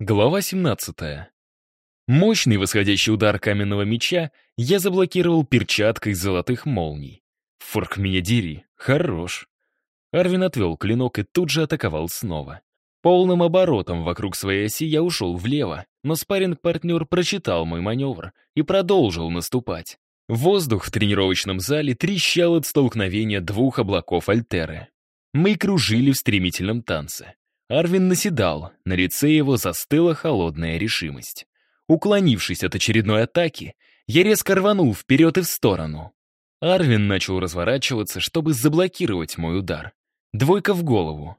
Глава 17. Мощный восходящий удар каменного меча я заблокировал перчаткой золотых молний. Форк меня дери, хорош. Арвин отвел клинок и тут же атаковал снова. Полным оборотом вокруг своей оси я ушел влево, но спарринг-партнер прочитал мой маневр и продолжил наступать. Воздух в тренировочном зале трещал от столкновения двух облаков Альтеры. Мы кружили в стремительном танце. Арвин наседал, на лице его застыла холодная решимость. Уклонившись от очередной атаки, я резко рванул вперед и в сторону. Арвин начал разворачиваться, чтобы заблокировать мой удар. Двойка в голову.